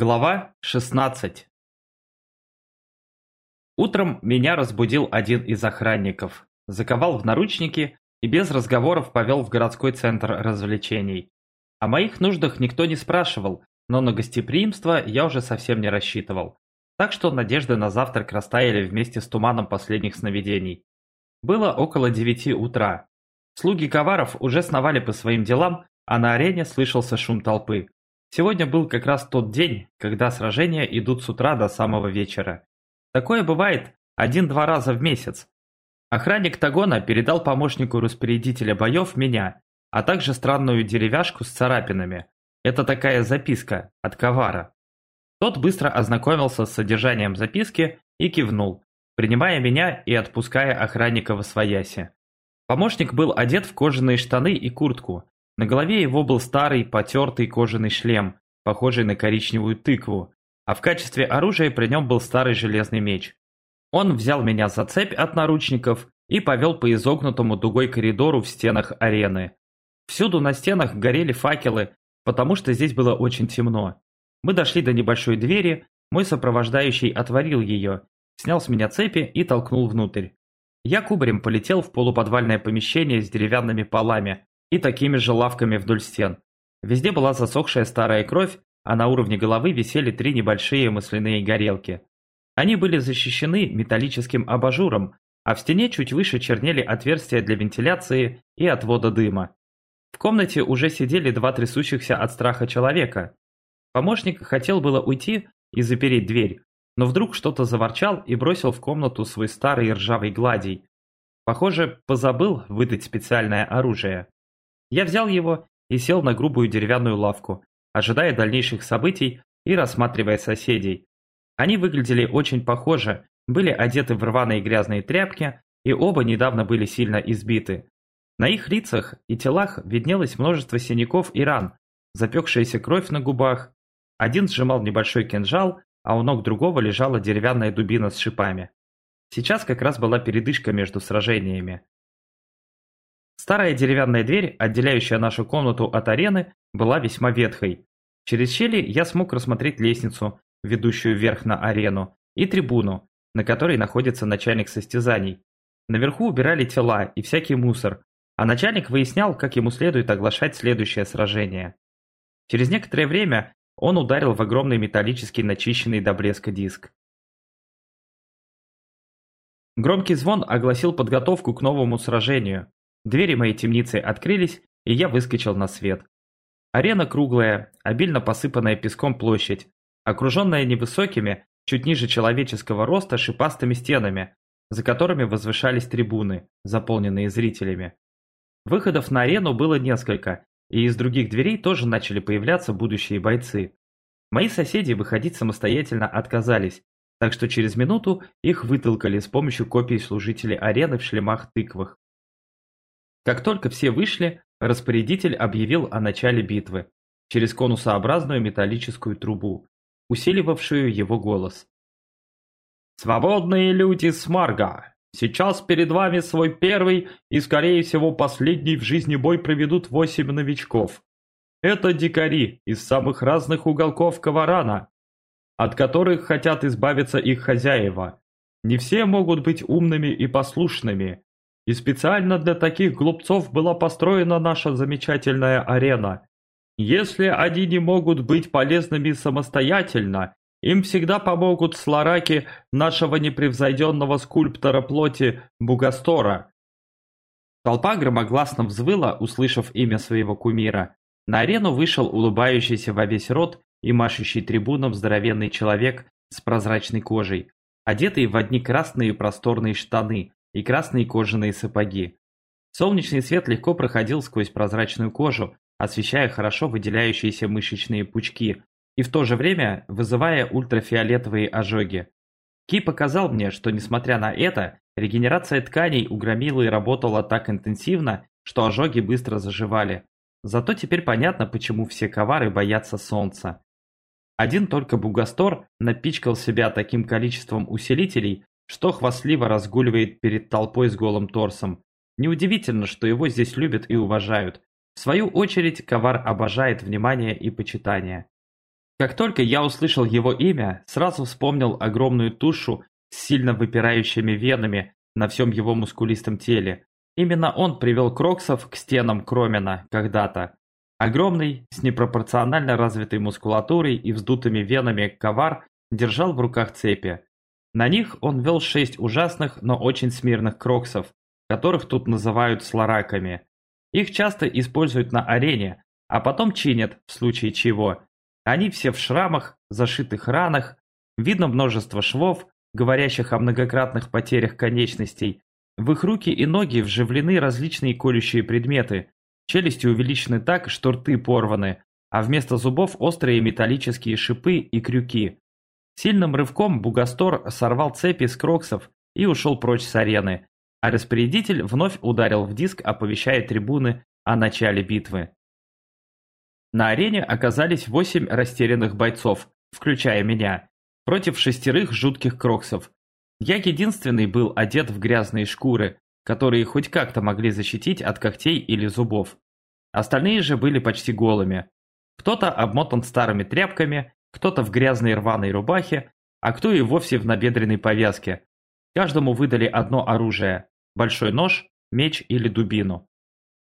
Глава 16 Утром меня разбудил один из охранников, заковал в наручники и без разговоров повел в городской центр развлечений. О моих нуждах никто не спрашивал, но на гостеприимство я уже совсем не рассчитывал. Так что надежды на завтрак растаяли вместе с туманом последних сновидений. Было около девяти утра. Слуги коваров уже сновали по своим делам, а на арене слышался шум толпы. Сегодня был как раз тот день, когда сражения идут с утра до самого вечера. Такое бывает один-два раза в месяц. Охранник Тагона передал помощнику распорядителя боев меня, а также странную деревяшку с царапинами. Это такая записка от Ковара. Тот быстро ознакомился с содержанием записки и кивнул, принимая меня и отпуская охранника в освояси. Помощник был одет в кожаные штаны и куртку, на голове его был старый, потертый кожаный шлем, похожий на коричневую тыкву, а в качестве оружия при нем был старый железный меч. Он взял меня за цепь от наручников и повел по изогнутому дугой коридору в стенах арены. Всюду на стенах горели факелы, потому что здесь было очень темно. Мы дошли до небольшой двери, мой сопровождающий отворил ее, снял с меня цепи и толкнул внутрь. Я кубарем полетел в полуподвальное помещение с деревянными полами, и такими же лавками вдоль стен. Везде была засохшая старая кровь, а на уровне головы висели три небольшие масляные горелки. Они были защищены металлическим абажуром, а в стене чуть выше чернели отверстия для вентиляции и отвода дыма. В комнате уже сидели два трясущихся от страха человека. Помощник хотел было уйти и запереть дверь, но вдруг что-то заворчал и бросил в комнату свой старый ржавый гладий. Похоже, позабыл выдать специальное оружие. Я взял его и сел на грубую деревянную лавку, ожидая дальнейших событий и рассматривая соседей. Они выглядели очень похоже, были одеты в рваные грязные тряпки, и оба недавно были сильно избиты. На их лицах и телах виднелось множество синяков и ран, запекшаяся кровь на губах. Один сжимал небольшой кинжал, а у ног другого лежала деревянная дубина с шипами. Сейчас как раз была передышка между сражениями. Старая деревянная дверь, отделяющая нашу комнату от арены, была весьма ветхой. Через щели я смог рассмотреть лестницу, ведущую вверх на арену, и трибуну, на которой находится начальник состязаний. Наверху убирали тела и всякий мусор, а начальник выяснял, как ему следует оглашать следующее сражение. Через некоторое время он ударил в огромный металлический начищенный до блеска диск. Громкий звон огласил подготовку к новому сражению. Двери моей темницы открылись, и я выскочил на свет. Арена круглая, обильно посыпанная песком площадь, окруженная невысокими, чуть ниже человеческого роста шипастыми стенами, за которыми возвышались трибуны, заполненные зрителями. Выходов на арену было несколько, и из других дверей тоже начали появляться будущие бойцы. Мои соседи выходить самостоятельно отказались, так что через минуту их вытолкали с помощью копий служителей арены в шлемах-тыквах. Как только все вышли, распорядитель объявил о начале битвы через конусообразную металлическую трубу, усиливавшую его голос. «Свободные люди Смарга! Сейчас перед вами свой первый и, скорее всего, последний в жизни бой проведут восемь новичков. Это дикари из самых разных уголков Каварана, от которых хотят избавиться их хозяева. Не все могут быть умными и послушными, и специально для таких глупцов была построена наша замечательная арена. Если они не могут быть полезными самостоятельно, им всегда помогут слараки нашего непревзойденного скульптора плоти Бугастора. Толпа громогласно взвыла, услышав имя своего кумира. На арену вышел улыбающийся во весь рот и машущий трибуном здоровенный человек с прозрачной кожей, одетый в одни красные просторные штаны, и красные кожаные сапоги. Солнечный свет легко проходил сквозь прозрачную кожу, освещая хорошо выделяющиеся мышечные пучки и в то же время вызывая ультрафиолетовые ожоги. Ки показал мне, что несмотря на это, регенерация тканей у громилы работала так интенсивно, что ожоги быстро заживали. Зато теперь понятно, почему все ковары боятся солнца. Один только Бугастор напичкал себя таким количеством усилителей, что хвастливо разгуливает перед толпой с голым торсом. Неудивительно, что его здесь любят и уважают. В свою очередь, Ковар обожает внимание и почитание. Как только я услышал его имя, сразу вспомнил огромную тушу с сильно выпирающими венами на всем его мускулистом теле. Именно он привел Кроксов к стенам Кромена когда-то. Огромный, с непропорционально развитой мускулатурой и вздутыми венами ковар держал в руках цепи. На них он вел шесть ужасных, но очень смирных кроксов, которых тут называют слараками. Их часто используют на арене, а потом чинят, в случае чего. Они все в шрамах, зашитых ранах, видно множество швов, говорящих о многократных потерях конечностей. В их руки и ноги вживлены различные колющие предметы, челюсти увеличены так, что рты порваны, а вместо зубов острые металлические шипы и крюки. Сильным рывком Бугастор сорвал цепи с кроксов и ушел прочь с арены, а распорядитель вновь ударил в диск, оповещая трибуны о начале битвы. На арене оказались восемь растерянных бойцов, включая меня, против шестерых жутких кроксов. Я единственный был одет в грязные шкуры, которые хоть как-то могли защитить от когтей или зубов. Остальные же были почти голыми. Кто-то обмотан старыми тряпками, кто-то в грязной рваной рубахе, а кто и вовсе в набедренной повязке. Каждому выдали одно оружие – большой нож, меч или дубину.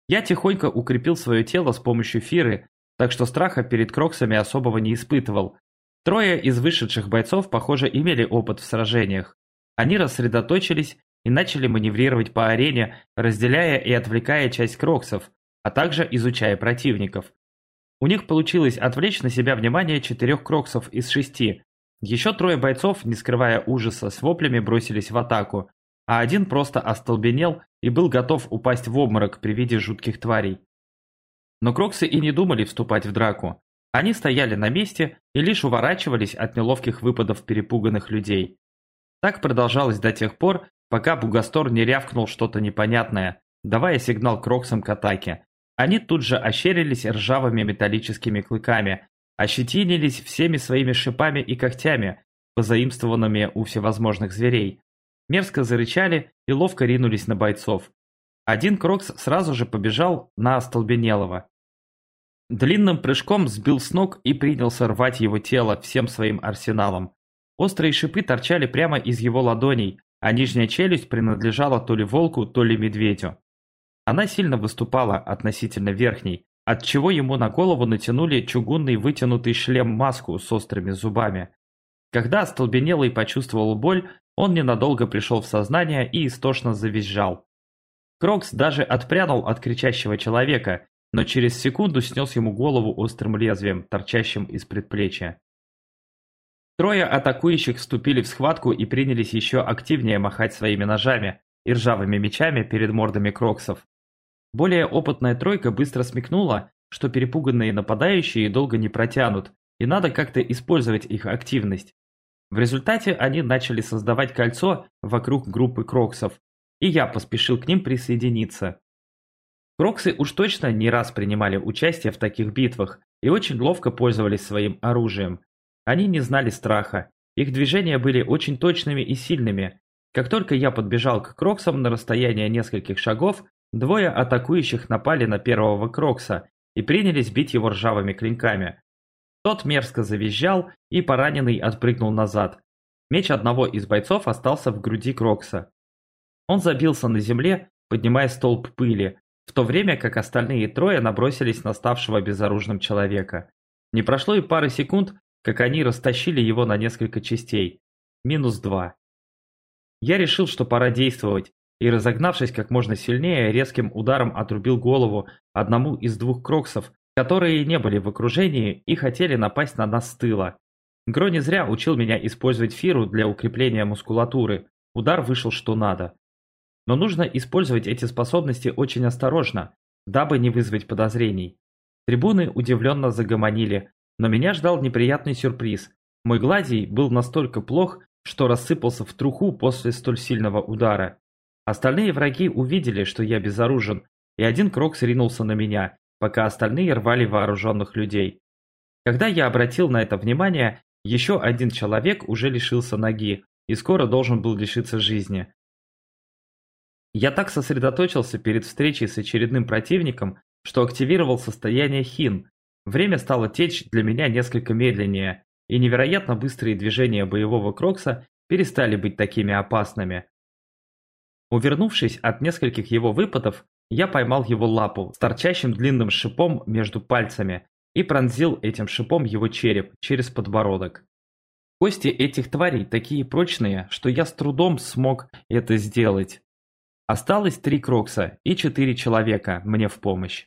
Я тихонько укрепил свое тело с помощью фиры, так что страха перед кроксами особого не испытывал. Трое из вышедших бойцов, похоже, имели опыт в сражениях. Они рассредоточились и начали маневрировать по арене, разделяя и отвлекая часть кроксов, а также изучая противников. У них получилось отвлечь на себя внимание четырех кроксов из шести. Еще трое бойцов, не скрывая ужаса, с воплями бросились в атаку, а один просто остолбенел и был готов упасть в обморок при виде жутких тварей. Но кроксы и не думали вступать в драку. Они стояли на месте и лишь уворачивались от неловких выпадов перепуганных людей. Так продолжалось до тех пор, пока Бугастор не рявкнул что-то непонятное, давая сигнал кроксам к атаке. Они тут же ощерились ржавыми металлическими клыками, ощетинились всеми своими шипами и когтями, позаимствованными у всевозможных зверей. Мерзко зарычали и ловко ринулись на бойцов. Один Крокс сразу же побежал на остолбенелого. Длинным прыжком сбил с ног и принялся рвать его тело всем своим арсеналом. Острые шипы торчали прямо из его ладоней, а нижняя челюсть принадлежала то ли волку, то ли медведю. Она сильно выступала относительно верхней, отчего ему на голову натянули чугунный вытянутый шлем-маску с острыми зубами. Когда остолбенелый почувствовал боль, он ненадолго пришел в сознание и истошно завизжал. Крокс даже отпрянул от кричащего человека, но через секунду снес ему голову острым лезвием, торчащим из предплечья. Трое атакующих вступили в схватку и принялись еще активнее махать своими ножами и ржавыми мечами перед мордами кроксов. Более опытная тройка быстро смекнула, что перепуганные нападающие долго не протянут, и надо как-то использовать их активность. В результате они начали создавать кольцо вокруг группы кроксов, и я поспешил к ним присоединиться. Кроксы уж точно не раз принимали участие в таких битвах и очень ловко пользовались своим оружием. Они не знали страха, их движения были очень точными и сильными. Как только я подбежал к кроксам на расстояние нескольких шагов, Двое атакующих напали на первого Крокса и принялись бить его ржавыми клинками. Тот мерзко завизжал и пораненный отпрыгнул назад. Меч одного из бойцов остался в груди Крокса. Он забился на земле, поднимая столб пыли, в то время как остальные трое набросились на ставшего безоружным человека. Не прошло и пары секунд, как они растащили его на несколько частей. Минус два. Я решил, что пора действовать, и, разогнавшись как можно сильнее, резким ударом отрубил голову одному из двух кроксов, которые не были в окружении и хотели напасть на нас с тыла. Гро не зря учил меня использовать фиру для укрепления мускулатуры, удар вышел что надо. Но нужно использовать эти способности очень осторожно, дабы не вызвать подозрений. Трибуны удивленно загомонили, но меня ждал неприятный сюрприз. Мой гладий был настолько плох, что рассыпался в труху после столь сильного удара. Остальные враги увидели, что я безоружен, и один Крокс ринулся на меня, пока остальные рвали вооруженных людей. Когда я обратил на это внимание, еще один человек уже лишился ноги и скоро должен был лишиться жизни. Я так сосредоточился перед встречей с очередным противником, что активировал состояние хин, Время стало течь для меня несколько медленнее, и невероятно быстрые движения боевого Крокса перестали быть такими опасными. Увернувшись от нескольких его выпадов, я поймал его лапу с торчащим длинным шипом между пальцами и пронзил этим шипом его череп через подбородок. Кости этих тварей такие прочные, что я с трудом смог это сделать. Осталось три Крокса и четыре человека мне в помощь.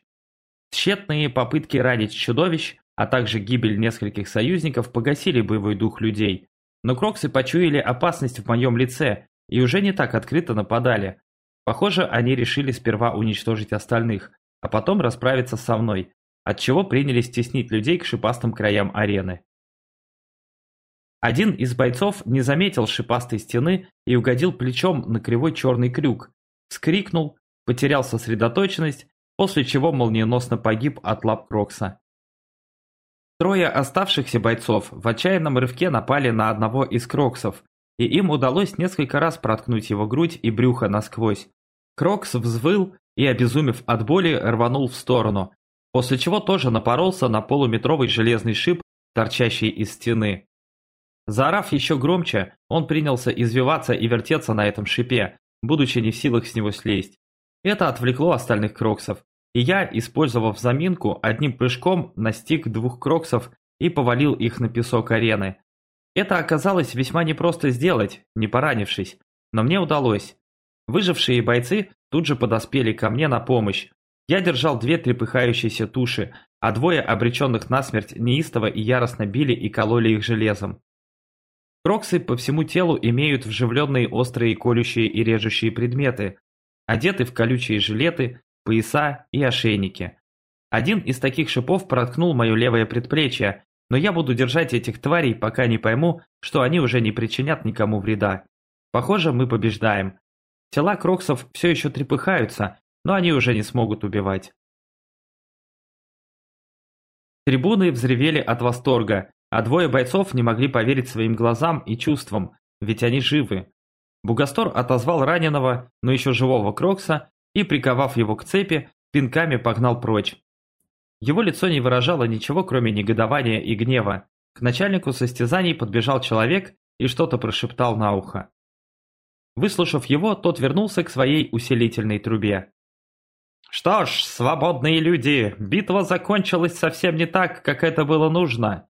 Тщетные попытки ранить чудовищ, а также гибель нескольких союзников погасили боевой дух людей, но Кроксы почуяли опасность в моем лице и уже не так открыто нападали. Похоже, они решили сперва уничтожить остальных, а потом расправиться со мной, отчего принялись теснить людей к шипастым краям арены. Один из бойцов не заметил шипастой стены и угодил плечом на кривой черный крюк, вскрикнул, потерял сосредоточенность, после чего молниеносно погиб от лап Крокса. Трое оставшихся бойцов в отчаянном рывке напали на одного из Кроксов, и им удалось несколько раз проткнуть его грудь и брюхо насквозь. Крокс взвыл и, обезумев от боли, рванул в сторону, после чего тоже напоролся на полуметровый железный шип, торчащий из стены. Заорав еще громче, он принялся извиваться и вертеться на этом шипе, будучи не в силах с него слезть. Это отвлекло остальных кроксов, и я, использовав заминку, одним прыжком настиг двух кроксов и повалил их на песок арены. Это оказалось весьма непросто сделать, не поранившись, но мне удалось. Выжившие бойцы тут же подоспели ко мне на помощь. Я держал две трепыхающиеся туши, а двое обреченных насмерть неистово и яростно били и кололи их железом. Кроксы по всему телу имеют вживленные острые колющие и режущие предметы, одеты в колючие жилеты, пояса и ошейники. Один из таких шипов проткнул мое левое предплечье, но я буду держать этих тварей, пока не пойму, что они уже не причинят никому вреда. Похоже, мы побеждаем. Тела кроксов все еще трепыхаются, но они уже не смогут убивать. Трибуны взревели от восторга, а двое бойцов не могли поверить своим глазам и чувствам, ведь они живы. Бугастор отозвал раненого, но еще живого Крокса и, приковав его к цепи, пинками погнал прочь. Его лицо не выражало ничего, кроме негодования и гнева. К начальнику состязаний подбежал человек и что-то прошептал на ухо. Выслушав его, тот вернулся к своей усилительной трубе. «Что ж, свободные люди, битва закончилась совсем не так, как это было нужно.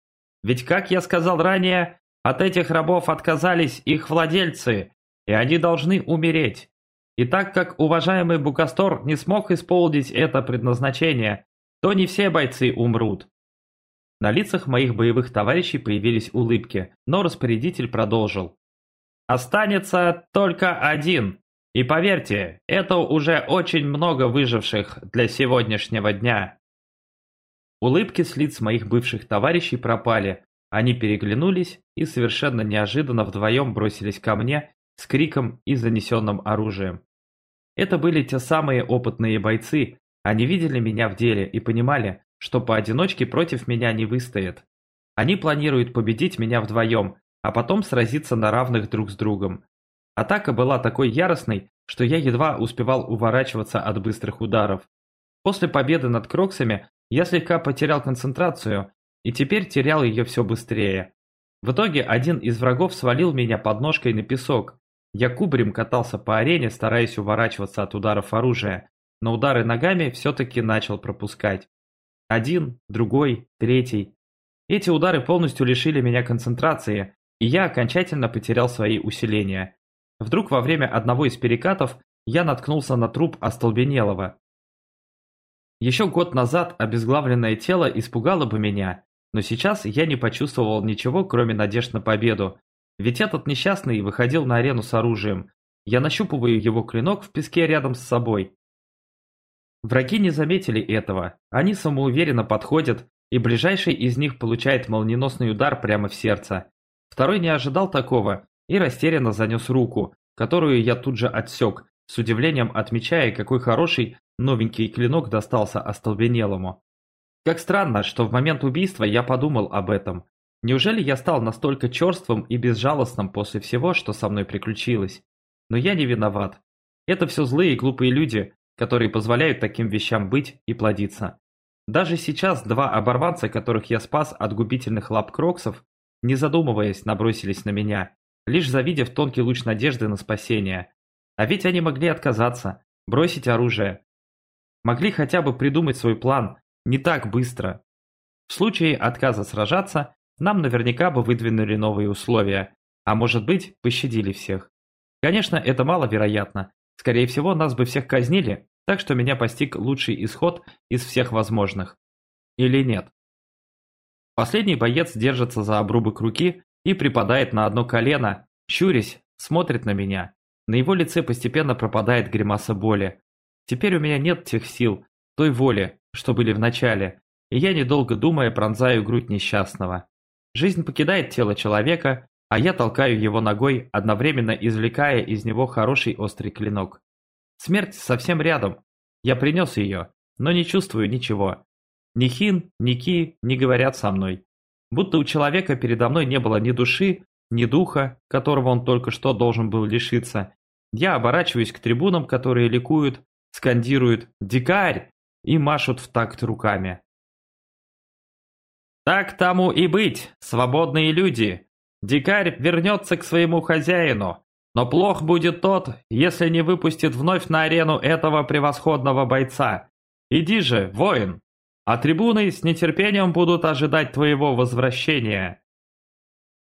Ведь, как я сказал ранее, от этих рабов отказались их владельцы, и они должны умереть. И так как уважаемый Букастор не смог исполнить это предназначение, то не все бойцы умрут. На лицах моих боевых товарищей появились улыбки, но распорядитель продолжил. Останется только один. И поверьте, это уже очень много выживших для сегодняшнего дня. Улыбки с лиц моих бывших товарищей пропали. Они переглянулись и совершенно неожиданно вдвоем бросились ко мне с криком и занесенным оружием. Это были те самые опытные бойцы, они видели меня в деле и понимали, что поодиночке против меня не выстоят. Они планируют победить меня вдвоем, а потом сразиться на равных друг с другом. Атака была такой яростной, что я едва успевал уворачиваться от быстрых ударов. После победы над Кроксами я слегка потерял концентрацию и теперь терял ее все быстрее. В итоге один из врагов свалил меня под ножкой на песок, я кубарем катался по арене, стараясь уворачиваться от ударов оружия, но удары ногами все-таки начал пропускать. Один, другой, третий. Эти удары полностью лишили меня концентрации, и я окончательно потерял свои усиления. Вдруг во время одного из перекатов я наткнулся на труп остолбенелого. Еще год назад обезглавленное тело испугало бы меня, но сейчас я не почувствовал ничего, кроме надежд на победу, ведь этот несчастный выходил на арену с оружием. Я нащупываю его клинок в песке рядом с собой. Враги не заметили этого. Они самоуверенно подходят, и ближайший из них получает молниеносный удар прямо в сердце. Второй не ожидал такого и растерянно занес руку, которую я тут же отсек, с удивлением отмечая, какой хороший новенький клинок достался остолбенелому. Как странно, что в момент убийства я подумал об этом. Неужели я стал настолько черствым и безжалостным после всего, что со мной приключилось? Но я не виноват. Это все злые и глупые люди, которые позволяют таким вещам быть и плодиться. Даже сейчас два оборванца, которых я спас от губительных лап кроксов, не задумываясь, набросились на меня, лишь завидев тонкий луч надежды на спасение. А ведь они могли отказаться, бросить оружие. Могли хотя бы придумать свой план, не так быстро. В случае отказа сражаться, нам наверняка бы выдвинули новые условия, а может быть, пощадили всех. Конечно, это маловероятно. Скорее всего, нас бы всех казнили, так что меня постиг лучший исход из всех возможных. Или нет? Последний боец держится за обрубок руки и припадает на одно колено, щурясь, смотрит на меня. На его лице постепенно пропадает гримаса боли. Теперь у меня нет тех сил, той воли, что были в начале, и я, недолго думая, пронзаю грудь несчастного. Жизнь покидает тело человека, а я толкаю его ногой, одновременно извлекая из него хороший острый клинок. Смерть совсем рядом. Я принес ее, но не чувствую ничего. Ни хин, ни ки не говорят со мной. Будто у человека передо мной не было ни души, ни духа, которого он только что должен был лишиться. Я оборачиваюсь к трибунам, которые ликуют, скандируют «Дикарь!» и машут в такт руками. «Так тому и быть, свободные люди! Дикарь вернется к своему хозяину, но плох будет тот, если не выпустит вновь на арену этого превосходного бойца. Иди же, воин, а трибуны с нетерпением будут ожидать твоего возвращения.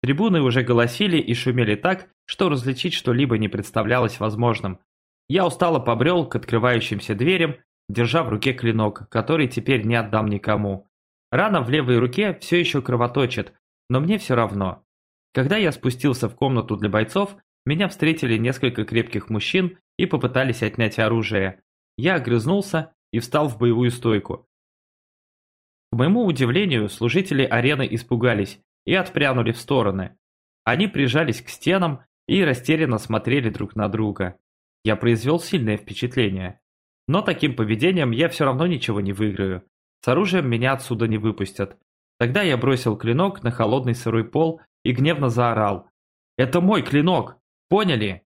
Трибуны уже голосили и шумели так, что различить что-либо не представлялось возможным. Я устало побрел к открывающимся дверям, держа в руке клинок, который теперь не отдам никому. Рана в левой руке все еще кровоточит, но мне все равно. Когда я спустился в комнату для бойцов, меня встретили несколько крепких мужчин и попытались отнять оружие. Я огрызнулся и встал в боевую стойку. К моему удивлению, служители арены испугались и отпрянули в стороны. Они прижались к стенам и растерянно смотрели друг на друга. Я произвел сильное впечатление. Но таким поведением я все равно ничего не выиграю. С оружием меня отсюда не выпустят. Тогда я бросил клинок на холодный сырой пол и гневно заорал. «Это мой клинок! Поняли?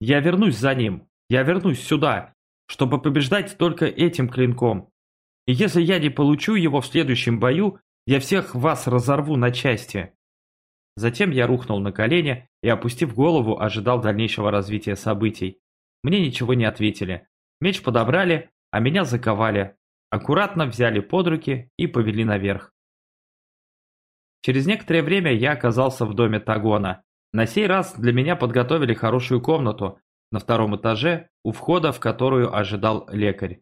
Я вернусь за ним. Я вернусь сюда, чтобы побеждать только этим клинком. И если я не получу его в следующем бою, я всех вас разорву на части. Затем я рухнул на колени и, опустив голову, ожидал дальнейшего развития событий. Мне ничего не ответили. Меч подобрали, а меня заковали. Аккуратно взяли под руки и повели наверх. Через некоторое время я оказался в доме Тагона. На сей раз для меня подготовили хорошую комнату на втором этаже, у входа в которую ожидал лекарь.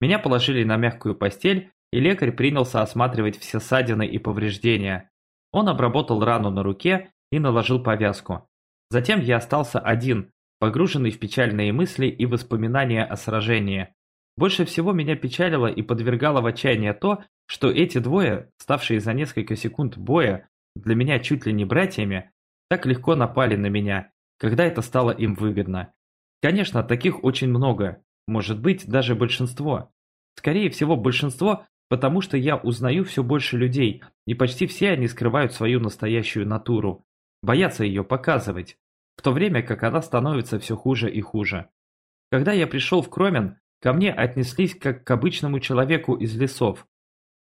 Меня положили на мягкую постель, и лекарь принялся осматривать все ссадины и повреждения. Он обработал рану на руке и наложил повязку. Затем я остался один, погруженный в печальные мысли и воспоминания о сражении. Больше всего меня печалило и подвергало в отчаяние то, что эти двое, ставшие за несколько секунд боя для меня чуть ли не братьями, так легко напали на меня, когда это стало им выгодно. Конечно, таких очень много, может быть, даже большинство. Скорее всего, большинство, потому что я узнаю все больше людей, и почти все они скрывают свою настоящую натуру, боятся ее показывать, в то время как она становится все хуже и хуже. Когда я пришел в Кромен, ко мне отнеслись как к обычному человеку из лесов.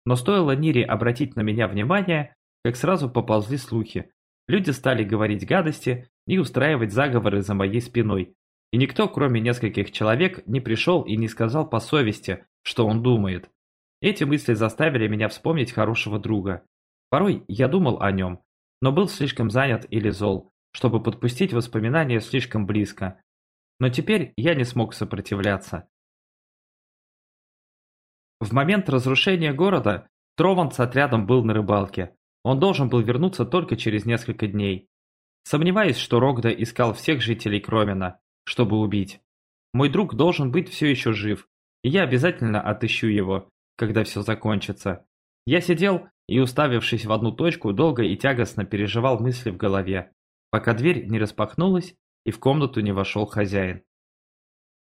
Но стоило Нире обратить на меня внимание, как сразу поползли слухи, Люди стали говорить гадости и устраивать заговоры за моей спиной. И никто, кроме нескольких человек, не пришел и не сказал по совести, что он думает. Эти мысли заставили меня вспомнить хорошего друга. Порой я думал о нем, но был слишком занят или зол, чтобы подпустить воспоминания слишком близко. Но теперь я не смог сопротивляться. В момент разрушения города Трован с отрядом был на рыбалке. Он должен был вернуться только через несколько дней. Сомневаюсь, что Рогда искал всех жителей Кромена, чтобы убить. Мой друг должен быть все еще жив, и я обязательно отыщу его, когда все закончится. Я сидел и, уставившись в одну точку, долго и тягостно переживал мысли в голове, пока дверь не распахнулась и в комнату не вошел хозяин.